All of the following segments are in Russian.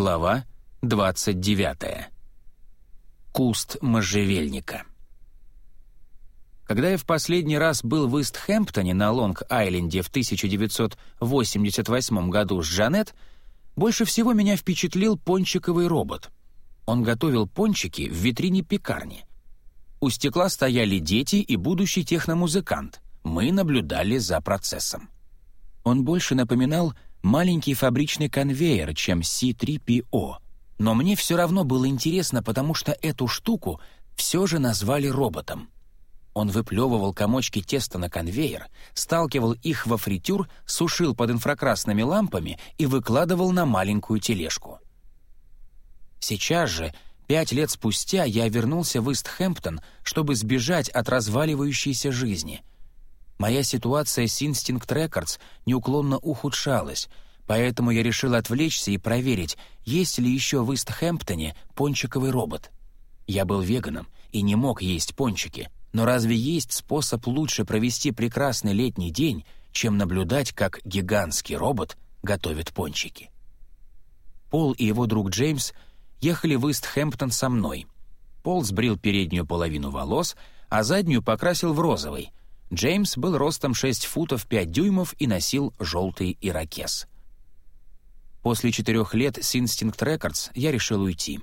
Глава 29. Куст можжевельника. Когда я в последний раз был в Истхэмптоне на Лонг-Айленде в 1988 году с Джанет, больше всего меня впечатлил пончиковый робот. Он готовил пончики в витрине пекарни. У стекла стояли дети и будущий техномузыкант. Мы наблюдали за процессом. Он больше напоминал маленький фабричный конвейер, чем C3PO. Но мне все равно было интересно, потому что эту штуку все же назвали роботом. Он выплевывал комочки теста на конвейер, сталкивал их во фритюр, сушил под инфракрасными лампами и выкладывал на маленькую тележку. Сейчас же, пять лет спустя, я вернулся в Истхэмптон, чтобы сбежать от разваливающейся жизни — Моя ситуация с Instinct Records неуклонно ухудшалась, поэтому я решил отвлечься и проверить, есть ли еще в Истхэмптоне пончиковый робот. Я был веганом и не мог есть пончики, но разве есть способ лучше провести прекрасный летний день, чем наблюдать, как гигантский робот готовит пончики? Пол и его друг Джеймс ехали в Истхэмптон со мной. Пол сбрил переднюю половину волос, а заднюю покрасил в розовый — Джеймс был ростом 6 футов 5 дюймов и носил желтый ирокез. После четырех лет с Instinct Records я решил уйти.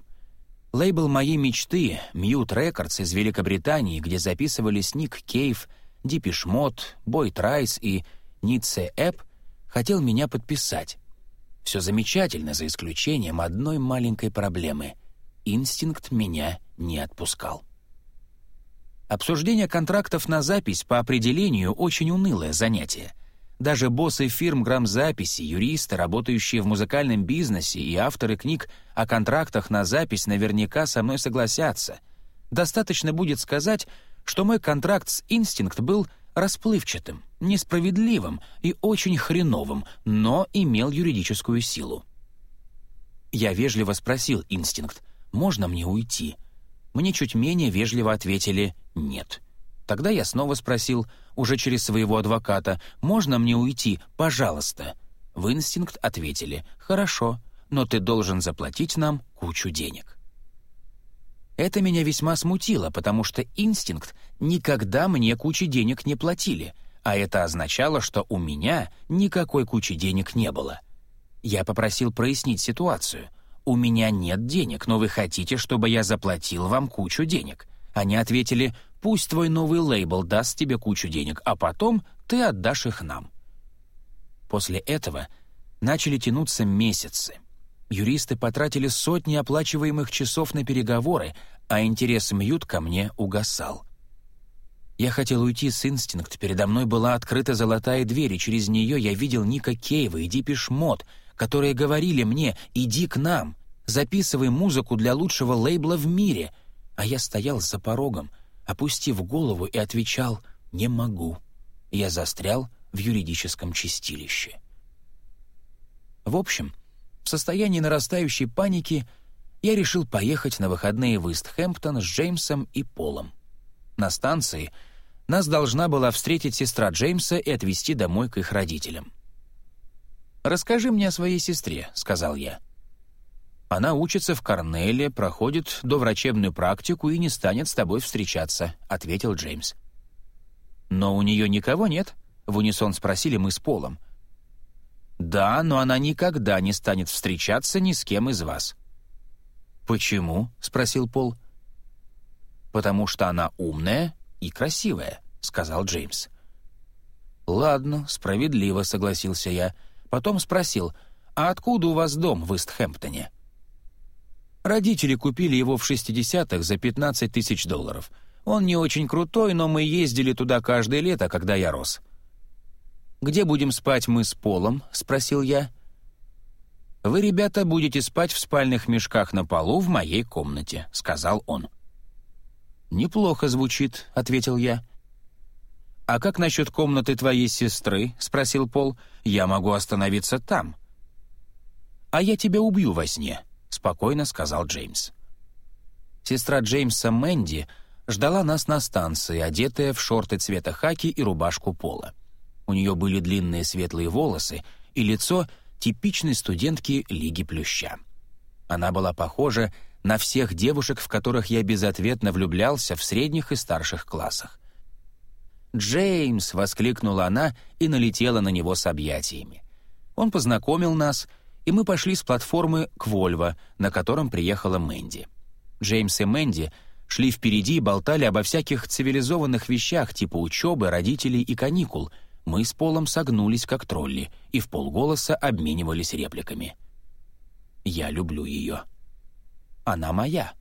Лейбл моей мечты, Mute Records из Великобритании, где записывались Ник Кейв, Depeche Mode, Boyd Rice и Nitzer Ebb, хотел меня подписать. Все замечательно, за исключением одной маленькой проблемы. Инстинкт меня не отпускал. Обсуждение контрактов на запись по определению очень унылое занятие. Даже боссы фирм грамзаписи, юристы, работающие в музыкальном бизнесе и авторы книг о контрактах на запись наверняка со мной согласятся. Достаточно будет сказать, что мой контракт с Instinct был расплывчатым, несправедливым и очень хреновым, но имел юридическую силу. Я вежливо спросил Instinct, можно мне уйти — мне чуть менее вежливо ответили «нет». Тогда я снова спросил, уже через своего адвоката, «Можно мне уйти? Пожалуйста». В инстинкт ответили «Хорошо, но ты должен заплатить нам кучу денег». Это меня весьма смутило, потому что инстинкт никогда мне кучи денег не платили, а это означало, что у меня никакой кучи денег не было. Я попросил прояснить ситуацию, «У меня нет денег, но вы хотите, чтобы я заплатил вам кучу денег». Они ответили, «Пусть твой новый лейбл даст тебе кучу денег, а потом ты отдашь их нам». После этого начали тянуться месяцы. Юристы потратили сотни оплачиваемых часов на переговоры, а интерес Мьют ко мне угасал. Я хотел уйти с Инстинкт, передо мной была открыта золотая дверь, и через нее я видел Ника Кейва и Дипиш Мод — которые говорили мне «иди к нам, записывай музыку для лучшего лейбла в мире», а я стоял за порогом, опустив голову и отвечал «не могу». Я застрял в юридическом чистилище. В общем, в состоянии нарастающей паники я решил поехать на выходные в Истхэмптон с Джеймсом и Полом. На станции нас должна была встретить сестра Джеймса и отвезти домой к их родителям. «Расскажи мне о своей сестре», — сказал я. «Она учится в Корнеле, проходит доврачебную практику и не станет с тобой встречаться», — ответил Джеймс. «Но у нее никого нет?» — в унисон спросили мы с Полом. «Да, но она никогда не станет встречаться ни с кем из вас». «Почему?» — спросил Пол. «Потому что она умная и красивая», — сказал Джеймс. «Ладно, справедливо», — согласился я. Потом спросил, «А откуда у вас дом в Истхэмптоне?» Родители купили его в 60-х за 15 тысяч долларов. Он не очень крутой, но мы ездили туда каждое лето, когда я рос. «Где будем спать мы с Полом?» — спросил я. «Вы, ребята, будете спать в спальных мешках на полу в моей комнате», — сказал он. «Неплохо звучит», — ответил я. «А как насчет комнаты твоей сестры?» — спросил Пол. «Я могу остановиться там». «А я тебя убью во сне», — спокойно сказал Джеймс. Сестра Джеймса Мэнди ждала нас на станции, одетая в шорты цвета хаки и рубашку пола. У нее были длинные светлые волосы и лицо типичной студентки Лиги Плюща. Она была похожа на всех девушек, в которых я безответно влюблялся в средних и старших классах. «Джеймс!» — воскликнула она и налетела на него с объятиями. Он познакомил нас, и мы пошли с платформы к Вольво, на котором приехала Мэнди. Джеймс и Мэнди шли впереди и болтали обо всяких цивилизованных вещах типа учебы, родителей и каникул. Мы с Полом согнулись, как тролли, и в полголоса обменивались репликами. «Я люблю ее». «Она моя».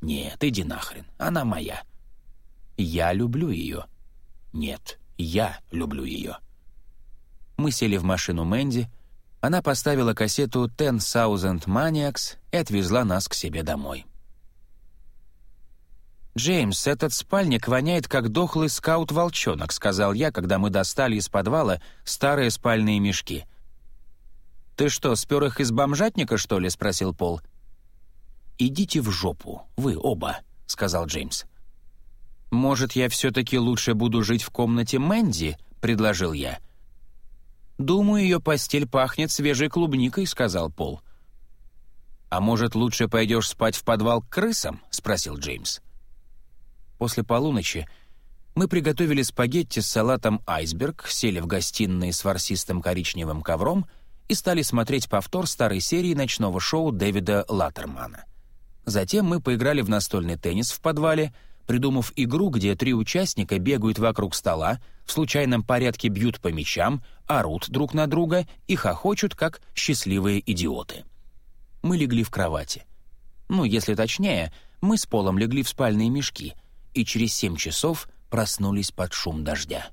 «Нет, иди нахрен, она моя». «Я люблю ее». «Нет, я люблю ее». Мы сели в машину Мэнди, она поставила кассету «Ten Thousand Maniacs» и отвезла нас к себе домой. «Джеймс, этот спальник воняет, как дохлый скаут-волчонок», — сказал я, когда мы достали из подвала старые спальные мешки. «Ты что, спер их из бомжатника, что ли?» — спросил Пол. «Идите в жопу, вы оба», — сказал Джеймс. «Может, я все-таки лучше буду жить в комнате Мэнди?» — предложил я. «Думаю, ее постель пахнет свежей клубникой», — сказал Пол. «А может, лучше пойдешь спать в подвал к крысам?» — спросил Джеймс. После полуночи мы приготовили спагетти с салатом «Айсберг», сели в гостиной с ворсистым коричневым ковром и стали смотреть повтор старой серии ночного шоу Дэвида Латтермана. Затем мы поиграли в настольный теннис в подвале — придумав игру, где три участника бегают вокруг стола, в случайном порядке бьют по мячам, орут друг на друга и хохочут, как счастливые идиоты. Мы легли в кровати. Ну, если точнее, мы с Полом легли в спальные мешки и через семь часов проснулись под шум дождя.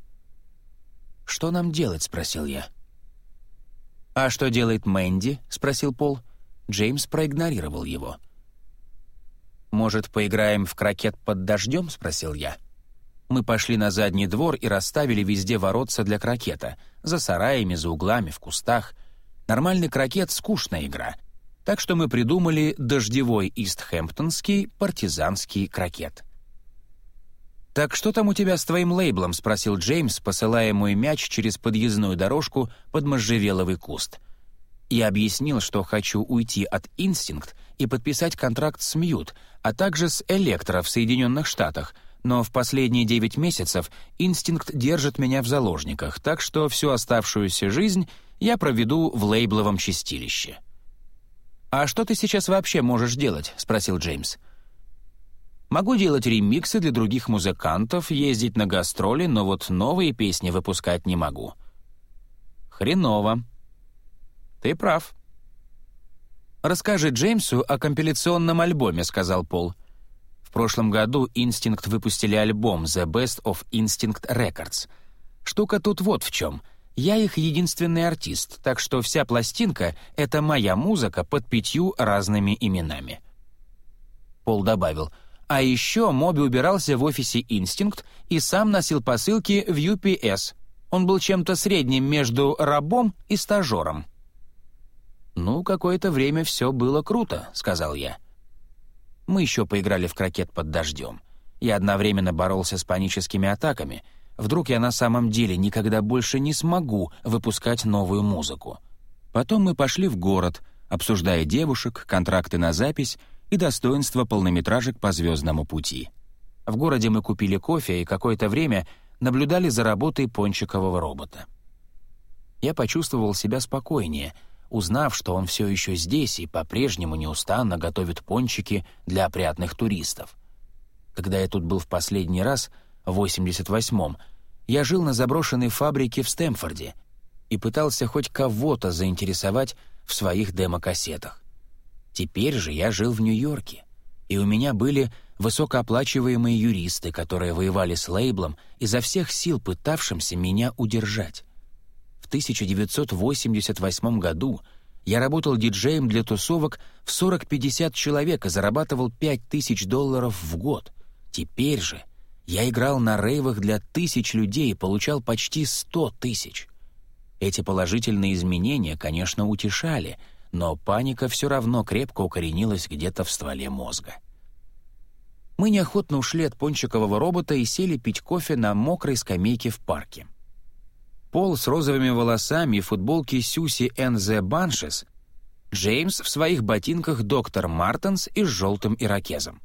«Что нам делать?» — спросил я. «А что делает Мэнди?» — спросил Пол. Джеймс проигнорировал его. «Может, поиграем в крокет под дождем?» — спросил я. Мы пошли на задний двор и расставили везде воротца для крокета. За сараями, за углами, в кустах. Нормальный крокет — скучная игра. Так что мы придумали дождевой истхэмптонский партизанский крокет. «Так что там у тебя с твоим лейблом?» — спросил Джеймс, посылая мой мяч через подъездную дорожку под можжевеловый куст. Я объяснил, что хочу уйти от «Инстинкт» и подписать контракт с «Мьют», а также с «Электро» в Соединенных Штатах, но в последние девять месяцев «Инстинкт» держит меня в заложниках, так что всю оставшуюся жизнь я проведу в лейбловом чистилище. «А что ты сейчас вообще можешь делать?» — спросил Джеймс. «Могу делать ремиксы для других музыкантов, ездить на гастроли, но вот новые песни выпускать не могу». «Хреново», «Ты прав». «Расскажи Джеймсу о компиляционном альбоме», — сказал Пол. В прошлом году Instinct выпустили альбом «The Best of Instinct Records». Штука тут вот в чем. Я их единственный артист, так что вся пластинка — это моя музыка под пятью разными именами. Пол добавил, а еще Моби убирался в офисе Instinct и сам носил посылки в UPS. Он был чем-то средним между рабом и стажером. «Ну, какое-то время все было круто», — сказал я. Мы еще поиграли в крокет под дождем. Я одновременно боролся с паническими атаками. Вдруг я на самом деле никогда больше не смогу выпускать новую музыку. Потом мы пошли в город, обсуждая девушек, контракты на запись и достоинства полнометражек по «Звездному пути». В городе мы купили кофе и какое-то время наблюдали за работой пончикового робота. Я почувствовал себя спокойнее — узнав, что он все еще здесь и по-прежнему неустанно готовит пончики для опрятных туристов. Когда я тут был в последний раз, в 88-м, я жил на заброшенной фабрике в Стэмфорде и пытался хоть кого-то заинтересовать в своих демокассетах. Теперь же я жил в Нью-Йорке, и у меня были высокооплачиваемые юристы, которые воевали с лейблом, изо всех сил пытавшимся меня удержать. В 1988 году я работал диджеем для тусовок в 40-50 человек и зарабатывал 5000 долларов в год. Теперь же я играл на рейвах для тысяч людей и получал почти 100 тысяч. Эти положительные изменения, конечно, утешали, но паника все равно крепко укоренилась где-то в стволе мозга. Мы неохотно ушли от пончикового робота и сели пить кофе на мокрой скамейке в парке. Пол с розовыми волосами и футболки Сюси the Bunches Джеймс в своих ботинках доктор Мартенс и с желтым ирокезом.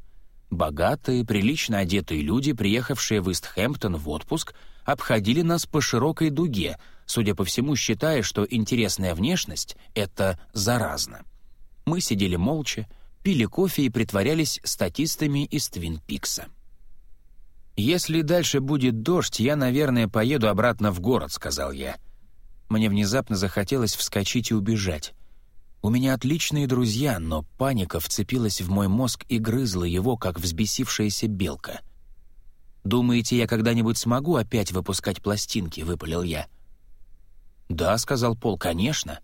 Богатые, прилично одетые люди, приехавшие в Истхэмптон в отпуск, обходили нас по широкой дуге, судя по всему, считая, что интересная внешность — это заразно. Мы сидели молча, пили кофе и притворялись статистами из Твин Пикса. «Если дальше будет дождь, я, наверное, поеду обратно в город», — сказал я. Мне внезапно захотелось вскочить и убежать. У меня отличные друзья, но паника вцепилась в мой мозг и грызла его, как взбесившаяся белка. «Думаете, я когда-нибудь смогу опять выпускать пластинки?» — выпалил я. «Да», — сказал Пол, — «конечно».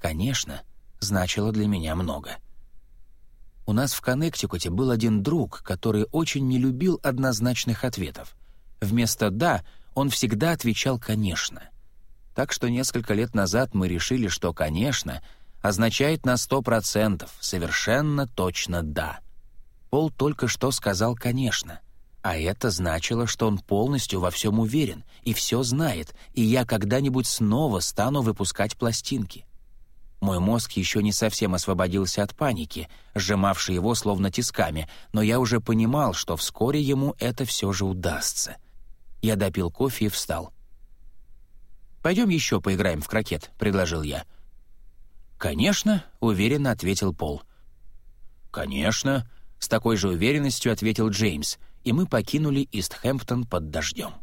«Конечно» значило для меня много. У нас в Коннектикуте был один друг, который очень не любил однозначных ответов. Вместо «да» он всегда отвечал «конечно». Так что несколько лет назад мы решили, что «конечно» означает на сто процентов, совершенно точно «да». Пол только что сказал «конечно», а это значило, что он полностью во всем уверен и все знает, и я когда-нибудь снова стану выпускать пластинки. Мой мозг еще не совсем освободился от паники, сжимавшей его словно тисками, но я уже понимал, что вскоре ему это все же удастся. Я допил кофе и встал. «Пойдем еще поиграем в крокет», — предложил я. «Конечно», — уверенно ответил Пол. «Конечно», — с такой же уверенностью ответил Джеймс, и мы покинули Истхэмптон под дождем.